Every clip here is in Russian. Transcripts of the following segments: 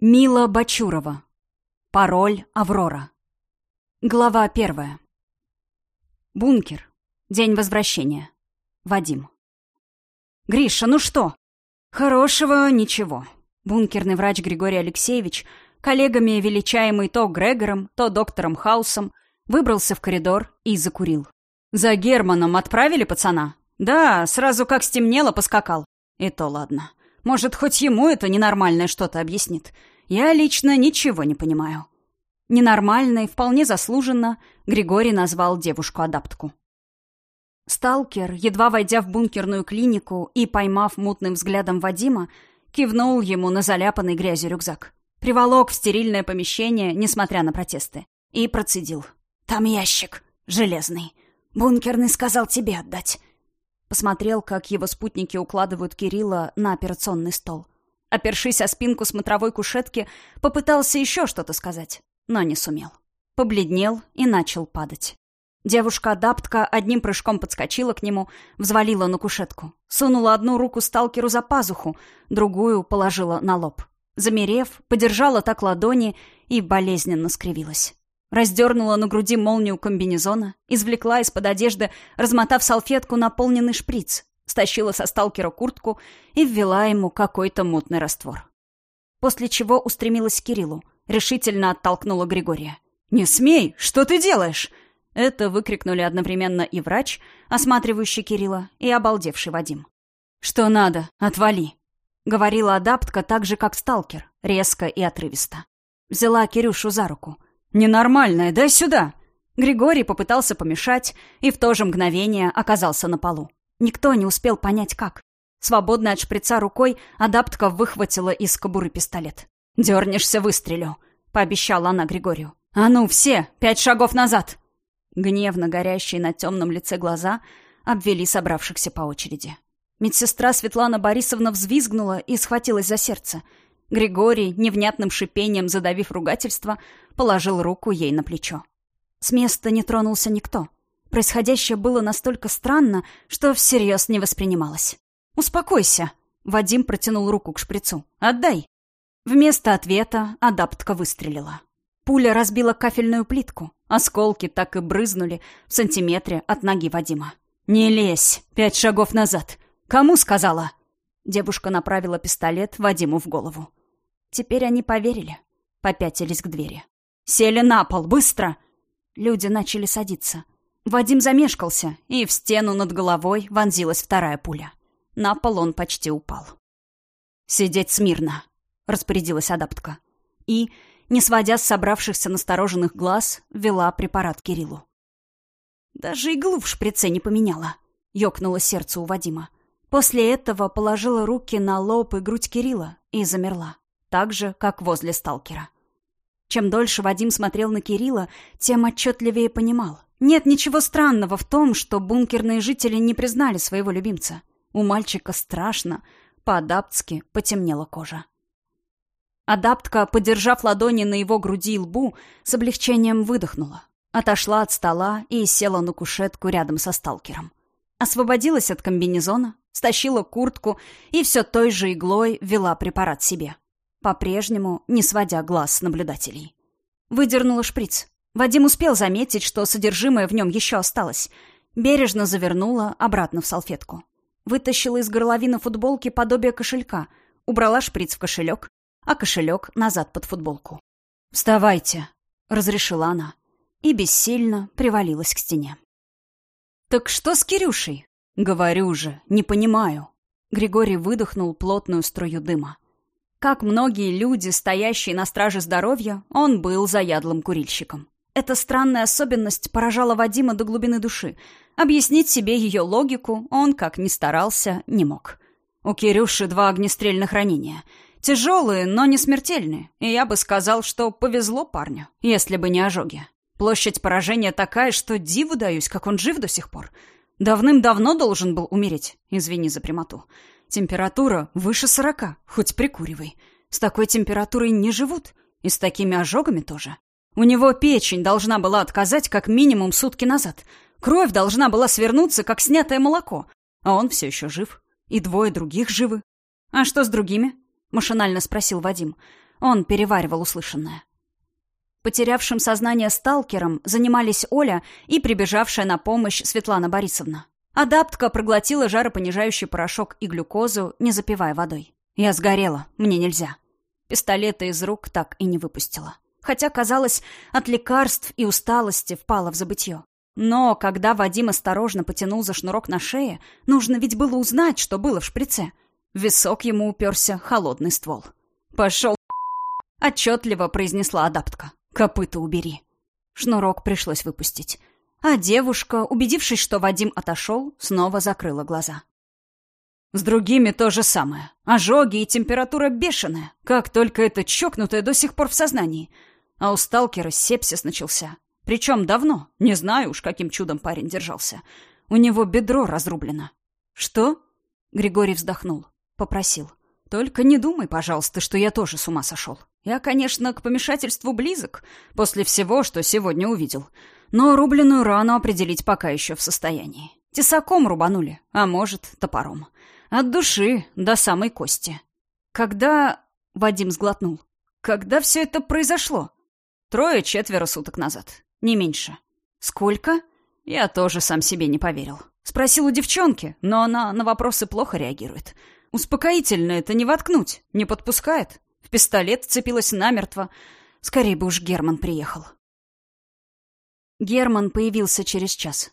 Мила Бачурова. Пароль Аврора. Глава первая. Бункер. День возвращения. Вадим. «Гриша, ну что?» «Хорошего ничего». Бункерный врач Григорий Алексеевич, коллегами величаемый то Грегором, то доктором Хаусом, выбрался в коридор и закурил. «За Германом отправили пацана?» «Да, сразу как стемнело, поскакал». «И то ладно. Может, хоть ему это ненормальное что-то объяснит. Я лично ничего не понимаю». Ненормальной, вполне заслуженно, Григорий назвал девушку-адаптку. Сталкер, едва войдя в бункерную клинику и поймав мутным взглядом Вадима, кивнул ему на заляпанный грязью рюкзак. Приволок в стерильное помещение, несмотря на протесты. И процедил. «Там ящик. Железный. Бункерный сказал тебе отдать. Посмотрел, как его спутники укладывают Кирилла на операционный стол. Опершись о спинку смотровой кушетки, попытался еще что-то сказать, но не сумел. Побледнел и начал падать. Девушка-адаптка одним прыжком подскочила к нему, взвалила на кушетку. Сунула одну руку сталкеру за пазуху, другую положила на лоб. Замерев, подержала так ладони и болезненно скривилась. Раздернула на груди молнию комбинезона, извлекла из-под одежды, размотав салфетку, наполненный шприц, стащила со сталкера куртку и ввела ему какой-то мутный раствор. После чего устремилась к Кириллу, решительно оттолкнула Григория. «Не смей! Что ты делаешь?» Это выкрикнули одновременно и врач, осматривающий Кирилла, и обалдевший Вадим. «Что надо? Отвали!» — говорила адаптка так же, как сталкер, резко и отрывисто. Взяла Кирюшу за руку — «Ненормальная, дай сюда!» Григорий попытался помешать и в то же мгновение оказался на полу. Никто не успел понять, как. Свободной от шприца рукой адаптка выхватила из кобуры пистолет. «Дернешься, выстрелю», — пообещала она Григорию. «А ну, все, пять шагов назад!» Гневно горящие на темном лице глаза обвели собравшихся по очереди. Медсестра Светлана Борисовна взвизгнула и схватилась за сердце — Григорий, невнятным шипением задавив ругательство, положил руку ей на плечо. С места не тронулся никто. Происходящее было настолько странно, что всерьез не воспринималось. «Успокойся!» — Вадим протянул руку к шприцу. «Отдай!» Вместо ответа адаптка выстрелила. Пуля разбила кафельную плитку. Осколки так и брызнули в сантиметре от ноги Вадима. «Не лезь! Пять шагов назад! Кому сказала?» Девушка направила пистолет Вадиму в голову. Теперь они поверили. Попятились к двери. «Сели на пол! Быстро!» Люди начали садиться. Вадим замешкался, и в стену над головой вонзилась вторая пуля. На пол он почти упал. «Сидеть смирно!» — распорядилась адаптка. И, не сводя с собравшихся настороженных глаз, вела препарат Кириллу. «Даже иглу в шприце не поменяла», — ёкнуло сердце у Вадима. После этого положила руки на лоб и грудь Кирилла и замерла так же, как возле сталкера. Чем дольше Вадим смотрел на Кирилла, тем отчетливее понимал. Нет ничего странного в том, что бункерные жители не признали своего любимца. У мальчика страшно, по-адаптски потемнела кожа. Адаптка, подержав ладони на его груди и лбу, с облегчением выдохнула. Отошла от стола и села на кушетку рядом со сталкером. Освободилась от комбинезона, стащила куртку и все той же иглой вела препарат себе по-прежнему не сводя глаз с наблюдателей. Выдернула шприц. Вадим успел заметить, что содержимое в нем еще осталось. Бережно завернула обратно в салфетку. Вытащила из горловины футболки подобие кошелька, убрала шприц в кошелек, а кошелек назад под футболку. «Вставайте», — разрешила она, и бессильно привалилась к стене. «Так что с Кирюшей?» «Говорю же, не понимаю». Григорий выдохнул плотную струю дыма. Как многие люди, стоящие на страже здоровья, он был заядлым курильщиком. Эта странная особенность поражала Вадима до глубины души. Объяснить себе ее логику он, как ни старался, не мог. У Кирюши два огнестрельных ранения. Тяжелые, но не смертельные. И я бы сказал, что повезло парню, если бы не ожоги. Площадь поражения такая, что диву даюсь, как он жив до сих пор. Давным-давно должен был умереть, извини за прямоту. Температура выше сорока, хоть прикуривай. С такой температурой не живут. И с такими ожогами тоже. У него печень должна была отказать как минимум сутки назад. Кровь должна была свернуться, как снятое молоко. А он все еще жив. И двое других живы. «А что с другими?» — машинально спросил Вадим. Он переваривал услышанное. Потерявшим сознание сталкером занимались Оля и прибежавшая на помощь Светлана Борисовна. Адаптка проглотила жаропонижающий порошок и глюкозу, не запивая водой. Я сгорела, мне нельзя. Пистолета из рук так и не выпустила. Хотя, казалось, от лекарств и усталости впала в забытье. Но когда Вадим осторожно потянул за шнурок на шее, нужно ведь было узнать, что было в шприце. В висок ему уперся холодный ствол. «Пошел отчетливо произнесла адаптка. «Копыта убери». Шнурок пришлось выпустить. А девушка, убедившись, что Вадим отошел, снова закрыла глаза. С другими то же самое. Ожоги и температура бешеная. Как только это чокнутое до сих пор в сознании. А у сталкера сепсис начался. Причем давно. Не знаю уж, каким чудом парень держался. У него бедро разрублено. «Что?» Григорий вздохнул. Попросил. «Только не думай, пожалуйста, что я тоже с ума сошел. Я, конечно, к помешательству близок, после всего, что сегодня увидел. Но рубленную рану определить пока еще в состоянии. Тесаком рубанули, а может, топором. От души до самой кости. Когда... Вадим сглотнул. Когда все это произошло? Трое-четверо суток назад. Не меньше. Сколько? Я тоже сам себе не поверил. Спросил у девчонки, но она на вопросы плохо реагирует. Успокоительно это не воткнуть, не подпускает. В пистолет цепилась намертво. Скорее бы уж Герман приехал. Герман появился через час.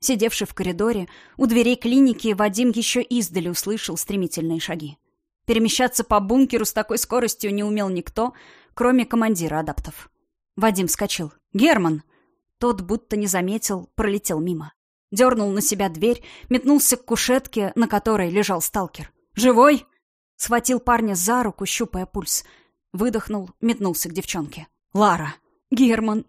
Сидевший в коридоре, у дверей клиники Вадим еще издали услышал стремительные шаги. Перемещаться по бункеру с такой скоростью не умел никто, кроме командира адаптов. Вадим вскочил. «Герман!» Тот будто не заметил, пролетел мимо. Дернул на себя дверь, метнулся к кушетке, на которой лежал сталкер. «Живой?» Схватил парня за руку, щупая пульс. Выдохнул, метнулся к девчонке. «Лара!» «Герман!»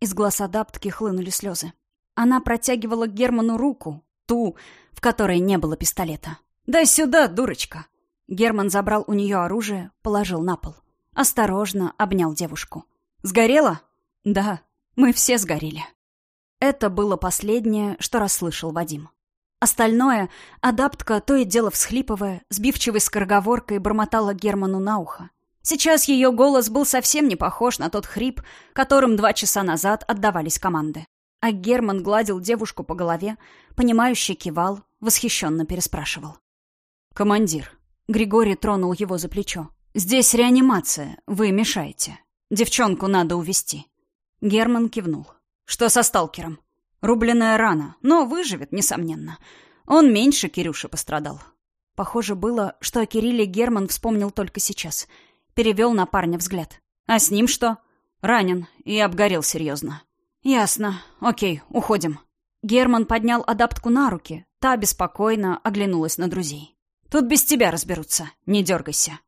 Из глаз адаптки хлынули слезы. Она протягивала Герману руку, ту, в которой не было пистолета. «Дай сюда, дурочка!» Герман забрал у нее оружие, положил на пол. Осторожно обнял девушку. «Сгорела?» «Да, мы все сгорели». Это было последнее, что расслышал Вадим. Остальное адаптка, то и дело всхлипывая, сбивчивой скороговоркой бормотала Герману на ухо. Сейчас ее голос был совсем не похож на тот хрип, которым два часа назад отдавались команды. А Герман гладил девушку по голове, понимающе кивал, восхищенно переспрашивал. «Командир». Григорий тронул его за плечо. «Здесь реанимация, вы мешаете. Девчонку надо увести. Герман кивнул. «Что со сталкером?» Рубленная рана, но выживет, несомненно. Он меньше Кирюши пострадал. Похоже было, что о Кирилле Герман вспомнил только сейчас. Перевел на парня взгляд. «А с ним что?» «Ранен и обгорел серьезно». «Ясно. Окей, уходим». Герман поднял адаптку на руки. Та беспокойно оглянулась на друзей. «Тут без тебя разберутся. Не дергайся».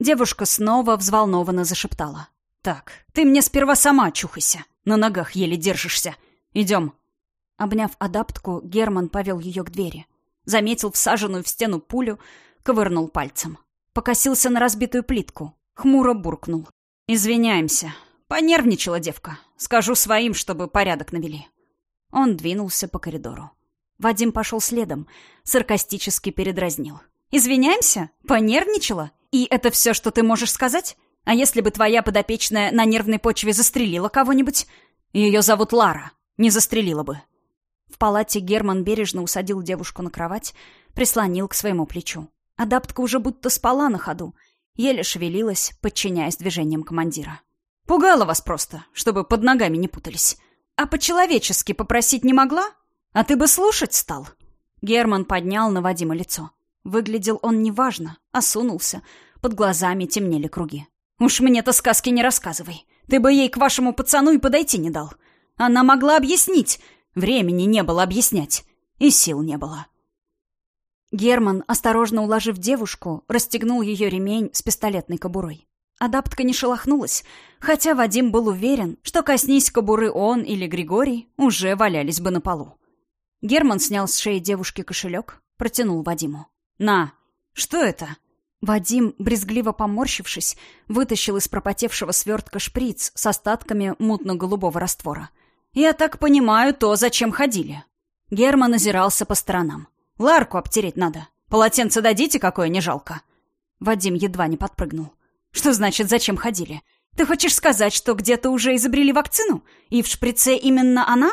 Девушка снова взволнованно зашептала. «Так, ты мне сперва сама чухайся. На ногах еле держишься. «Идем». Обняв адаптку, Герман повел ее к двери. Заметил всаженную в стену пулю, ковырнул пальцем. Покосился на разбитую плитку. Хмуро буркнул. «Извиняемся. Понервничала девка. Скажу своим, чтобы порядок навели». Он двинулся по коридору. Вадим пошел следом, саркастически передразнил. «Извиняемся? Понервничала? И это все, что ты можешь сказать? А если бы твоя подопечная на нервной почве застрелила кого-нибудь? Ее зовут Лара. Не застрелила бы. В палате Герман бережно усадил девушку на кровать, прислонил к своему плечу. Адаптка уже будто спала на ходу, еле шевелилась, подчиняясь движениям командира. «Пугала вас просто, чтобы под ногами не путались. А по-человечески попросить не могла? А ты бы слушать стал?» Герман поднял на Вадима лицо. Выглядел он неважно, осунулся, под глазами темнели круги. «Уж мне-то сказки не рассказывай. Ты бы ей к вашему пацану и подойти не дал. Она могла объяснить. Времени не было объяснять. И сил не было. Герман, осторожно уложив девушку, расстегнул ее ремень с пистолетной кобурой. Адаптка не шелохнулась, хотя Вадим был уверен, что коснись кобуры он или Григорий, уже валялись бы на полу. Герман снял с шеи девушки кошелек, протянул Вадиму. «На! Что это?» Вадим, брезгливо поморщившись, вытащил из пропотевшего свертка шприц с остатками мутно-голубого раствора — «Я так понимаю, то, зачем ходили». Герман озирался по сторонам. «Ларку обтереть надо. Полотенце дадите, какое не жалко?» Вадим едва не подпрыгнул. Что значит, зачем ходили? Ты хочешь сказать, что где-то уже изобрели вакцину? И в шприце именно она?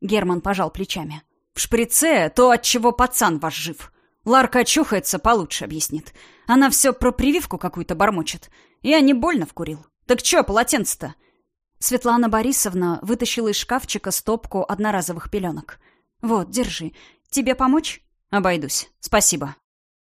Герман пожал плечами. В шприце то, от чего пацан ваш жив. Ларка очухается, получше объяснит. Она все про прививку какую-то бормочет. Я не больно вкурил. Так чё, полотенце-то? Светлана Борисовна вытащила из шкафчика стопку одноразовых пеленок. «Вот, держи. Тебе помочь?» «Обойдусь. Спасибо».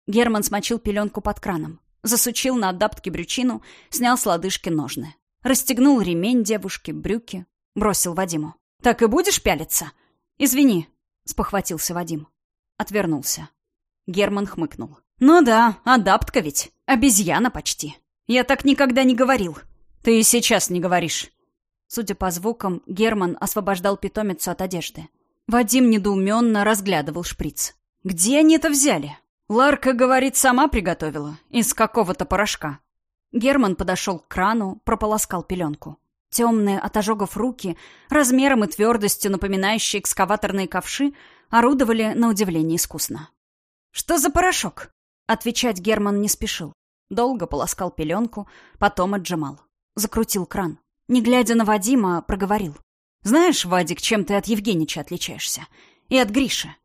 Герман смочил пеленку под краном. Засучил на адаптке брючину, снял с лодыжки ножны. Расстегнул ремень девушки, брюки. Бросил Вадиму. «Так и будешь пялиться?» «Извини», — спохватился Вадим. Отвернулся. Герман хмыкнул. «Ну да, адаптка ведь. Обезьяна почти. Я так никогда не говорил. Ты и сейчас не говоришь». Судя по звукам, Герман освобождал питомицу от одежды. Вадим недоуменно разглядывал шприц. «Где они это взяли?» «Ларка, говорит, сама приготовила. Из какого-то порошка». Герман подошел к крану, прополоскал пеленку. Темные от ожогов руки, размером и твердостью напоминающие экскаваторные ковши, орудовали на удивление искусно. «Что за порошок?» Отвечать Герман не спешил. Долго полоскал пеленку, потом отжимал. Закрутил кран. Не глядя на Вадима, проговорил. «Знаешь, Вадик, чем ты от Евгенича отличаешься? И от Гриши?»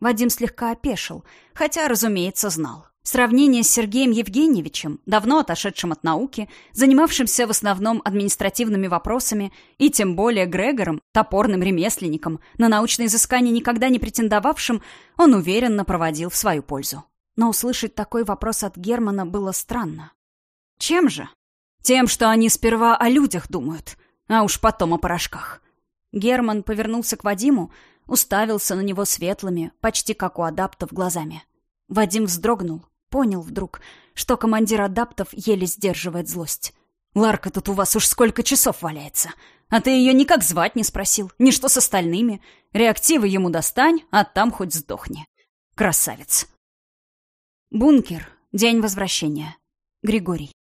Вадим слегка опешил, хотя, разумеется, знал. Сравнение с Сергеем Евгеньевичем, давно отошедшим от науки, занимавшимся в основном административными вопросами, и тем более Грегором, топорным ремесленником, на научные изыскания никогда не претендовавшим, он уверенно проводил в свою пользу. Но услышать такой вопрос от Германа было странно. Чем же? Тем, что они сперва о людях думают, а уж потом о порошках. Герман повернулся к Вадиму, уставился на него светлыми, почти как у адаптов, глазами. Вадим вздрогнул, понял вдруг, что командир адаптов еле сдерживает злость. «Ларка тут у вас уж сколько часов валяется, а ты ее никак звать не спросил, ни что с остальными. Реактивы ему достань, а там хоть сдохни. Красавец!» Бункер. День возвращения. Григорий.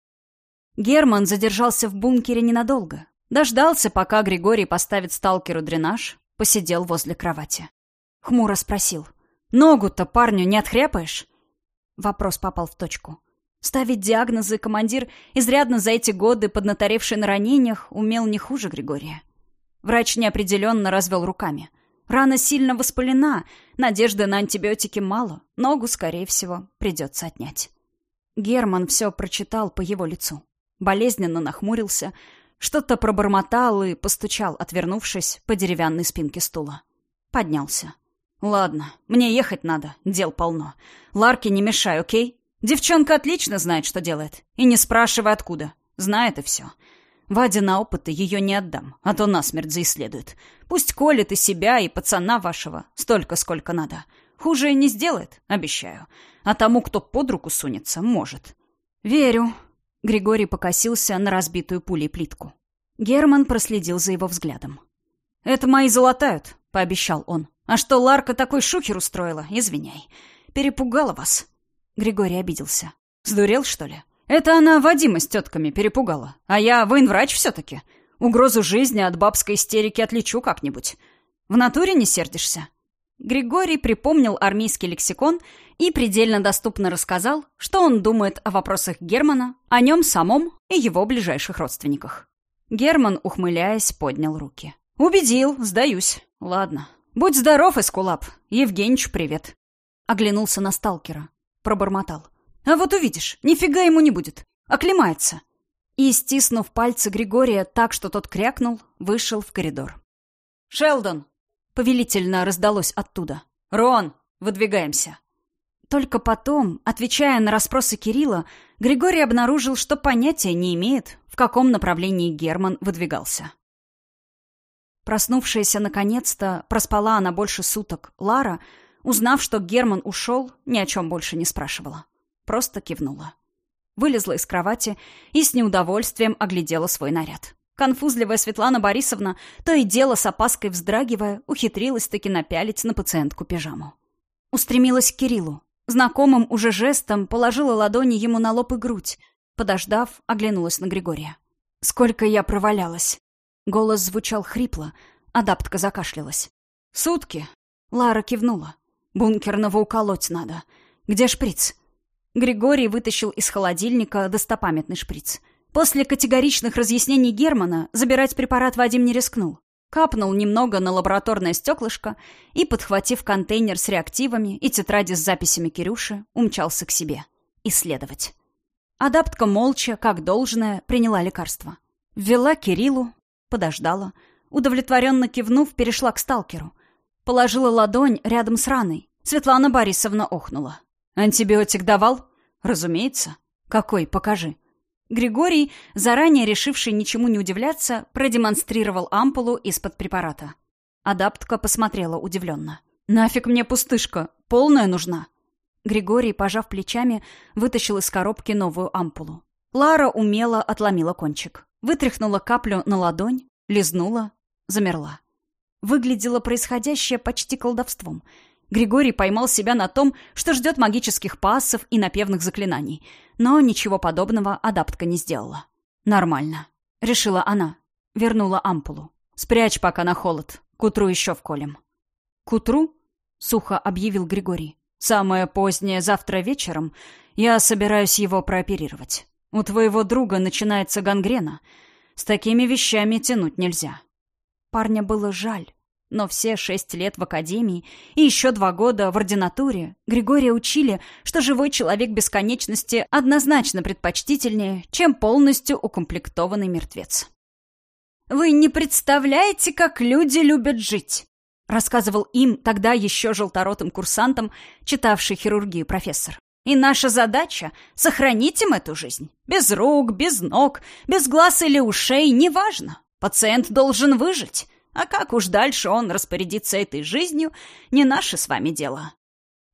Герман задержался в бункере ненадолго. Дождался, пока Григорий поставит сталкеру дренаж, посидел возле кровати. Хмуро спросил. «Ногу-то парню не отхряпаешь?» Вопрос попал в точку. Ставить диагнозы командир, изрядно за эти годы поднаторевший на ранениях, умел не хуже Григория. Врач неопределенно развел руками. Рана сильно воспалена, надежды на антибиотики мало, ногу, скорее всего, придется отнять. Герман все прочитал по его лицу болезненно нахмурился, что-то пробормотал и постучал, отвернувшись по деревянной спинке стула. Поднялся. «Ладно, мне ехать надо, дел полно. Ларке не мешай, окей? Девчонка отлично знает, что делает. И не спрашивай, откуда. Знает и все. Ваде на опыты ее не отдам, а то насмерть заисследует. Пусть колет и себя, и пацана вашего, столько, сколько надо. Хуже не сделает, обещаю. А тому, кто под руку сунется, может». «Верю», Григорий покосился на разбитую пулей плитку. Герман проследил за его взглядом. «Это мои золотают», — пообещал он. «А что Ларка такой шухер устроила? Извиняй. Перепугала вас». Григорий обиделся. «Сдурел, что ли? Это она Вадима с тетками перепугала. А я военврач все-таки. Угрозу жизни от бабской истерики отличу как-нибудь. В натуре не сердишься?» Григорий припомнил армейский лексикон и предельно доступно рассказал, что он думает о вопросах Германа, о нем самом и его ближайших родственниках. Герман, ухмыляясь, поднял руки. «Убедил, сдаюсь. Ладно. Будь здоров, Эскулап. Евгеньевич, привет». Оглянулся на сталкера. Пробормотал. «А вот увидишь, нифига ему не будет. Оклемается». И, стиснув пальцы Григория так, что тот крякнул, вышел в коридор. «Шелдон!» Повелительно раздалось оттуда. «Рон, выдвигаемся!» Только потом, отвечая на расспросы Кирилла, Григорий обнаружил, что понятия не имеет, в каком направлении Герман выдвигался. Проснувшаяся наконец-то, проспала она больше суток, Лара, узнав, что Герман ушел, ни о чем больше не спрашивала. Просто кивнула. Вылезла из кровати и с неудовольствием оглядела свой наряд. Конфузливая Светлана Борисовна, то и дело с опаской вздрагивая, ухитрилась-таки напялить на пациентку пижаму. Устремилась к Кириллу. Знакомым уже жестом положила ладони ему на лоб и грудь. Подождав, оглянулась на Григория. «Сколько я провалялась!» Голос звучал хрипло, адаптка закашлялась. «Сутки!» Лара кивнула. «Бункерного уколоть надо. Где шприц?» Григорий вытащил из холодильника достопамятный шприц. После категоричных разъяснений Германа забирать препарат Вадим не рискнул. Капнул немного на лабораторное стеклышко и, подхватив контейнер с реактивами и тетради с записями Кирюши, умчался к себе. Исследовать. Адаптка молча, как должное, приняла лекарство. Ввела Кириллу, подождала. Удовлетворенно кивнув, перешла к сталкеру. Положила ладонь рядом с раной. Светлана Борисовна охнула. «Антибиотик давал?» «Разумеется». «Какой? Покажи». Григорий, заранее решивший ничему не удивляться, продемонстрировал ампулу из-под препарата. Адаптка посмотрела удивленно. «Нафиг мне пустышка? Полная нужна?» Григорий, пожав плечами, вытащил из коробки новую ампулу. Лара умело отломила кончик. Вытряхнула каплю на ладонь, лизнула, замерла. Выглядело происходящее почти колдовством. Григорий поймал себя на том, что ждет магических пассов и напевных заклинаний. Но ничего подобного адаптка не сделала. «Нормально», — решила она. Вернула ампулу. «Спрячь пока на холод. К утру еще вколем». «К утру?» — сухо объявил Григорий. «Самое позднее завтра вечером я собираюсь его прооперировать. У твоего друга начинается гангрена. С такими вещами тянуть нельзя». Парня было жаль. Но все шесть лет в академии и еще два года в ординатуре Григория учили, что живой человек бесконечности однозначно предпочтительнее, чем полностью укомплектованный мертвец. «Вы не представляете, как люди любят жить!» рассказывал им тогда еще желторотым курсантам, читавший хирургию профессор. «И наша задача — сохранить им эту жизнь. Без рук, без ног, без глаз или ушей, неважно. Пациент должен выжить». А как уж дальше он распорядится этой жизнью, не наше с вами дело.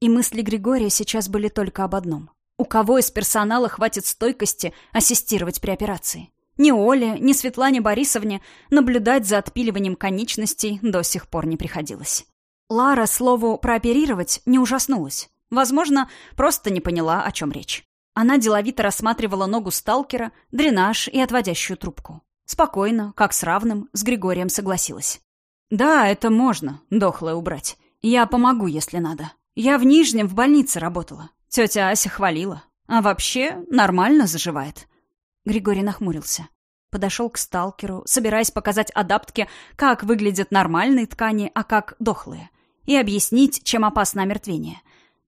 И мысли Григория сейчас были только об одном. У кого из персонала хватит стойкости ассистировать при операции? Ни Оле, ни Светлане Борисовне наблюдать за отпиливанием конечностей до сих пор не приходилось. Лара слову «прооперировать» не ужаснулась. Возможно, просто не поняла, о чем речь. Она деловито рассматривала ногу сталкера, дренаж и отводящую трубку. Спокойно, как с равным, с Григорием согласилась. «Да, это можно, дохлое убрать. Я помогу, если надо. Я в Нижнем в больнице работала. Тетя Ася хвалила. А вообще нормально заживает». Григорий нахмурился. Подошел к сталкеру, собираясь показать адаптке, как выглядят нормальные ткани, а как дохлые, и объяснить, чем опасно омертвение.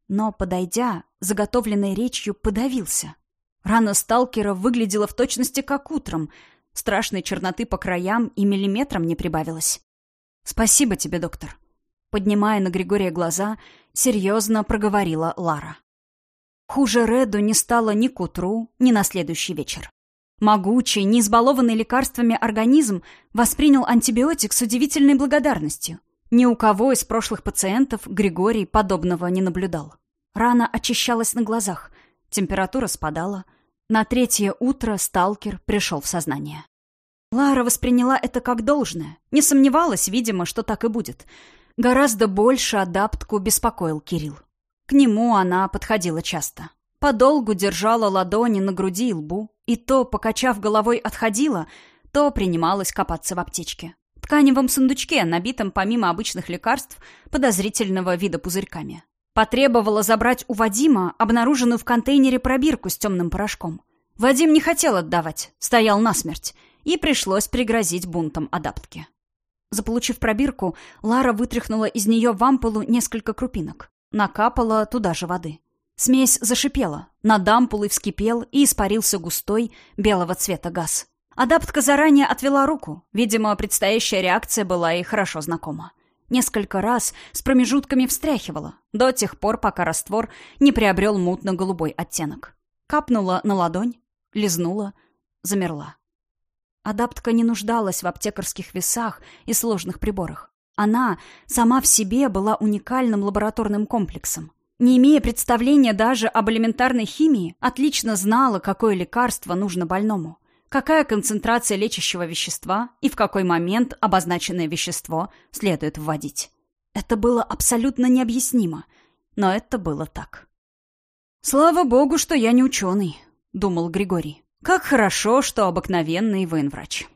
Но, подойдя, заготовленной речью подавился. Рана сталкера выглядела в точности как утром — Страшной черноты по краям и миллиметром не прибавилось. «Спасибо тебе, доктор». Поднимая на Григория глаза, серьезно проговорила Лара. Хуже Реду не стало ни к утру, ни на следующий вечер. Могучий, не избалованный лекарствами организм воспринял антибиотик с удивительной благодарностью. Ни у кого из прошлых пациентов Григорий подобного не наблюдал. Рана очищалась на глазах, температура спадала, на третье утро сталкер пришел в сознание. Лара восприняла это как должное. Не сомневалась, видимо, что так и будет. Гораздо больше адаптку беспокоил Кирилл. К нему она подходила часто. Подолгу держала ладони на груди и лбу, и то, покачав головой, отходила, то принималась копаться в аптечке. Тканевом сундучке, набитом помимо обычных лекарств, подозрительного вида пузырьками. Потребовала забрать у Вадима обнаруженную в контейнере пробирку с темным порошком. Вадим не хотел отдавать, стоял насмерть, и пришлось пригрозить бунтом адаптки. Заполучив пробирку, Лара вытряхнула из нее в ампулу несколько крупинок. Накапала туда же воды. Смесь зашипела, над ампулой вскипел и испарился густой, белого цвета газ. Адаптка заранее отвела руку. Видимо, предстоящая реакция была ей хорошо знакома. Несколько раз с промежутками встряхивала, до тех пор, пока раствор не приобрел мутно-голубой оттенок. Капнула на ладонь, лизнула, замерла. Адаптка не нуждалась в аптекарских весах и сложных приборах. Она сама в себе была уникальным лабораторным комплексом. Не имея представления даже об элементарной химии, отлично знала, какое лекарство нужно больному какая концентрация лечащего вещества и в какой момент обозначенное вещество следует вводить. Это было абсолютно необъяснимо, но это было так. «Слава богу, что я не ученый», — думал Григорий. «Как хорошо, что обыкновенный военврач».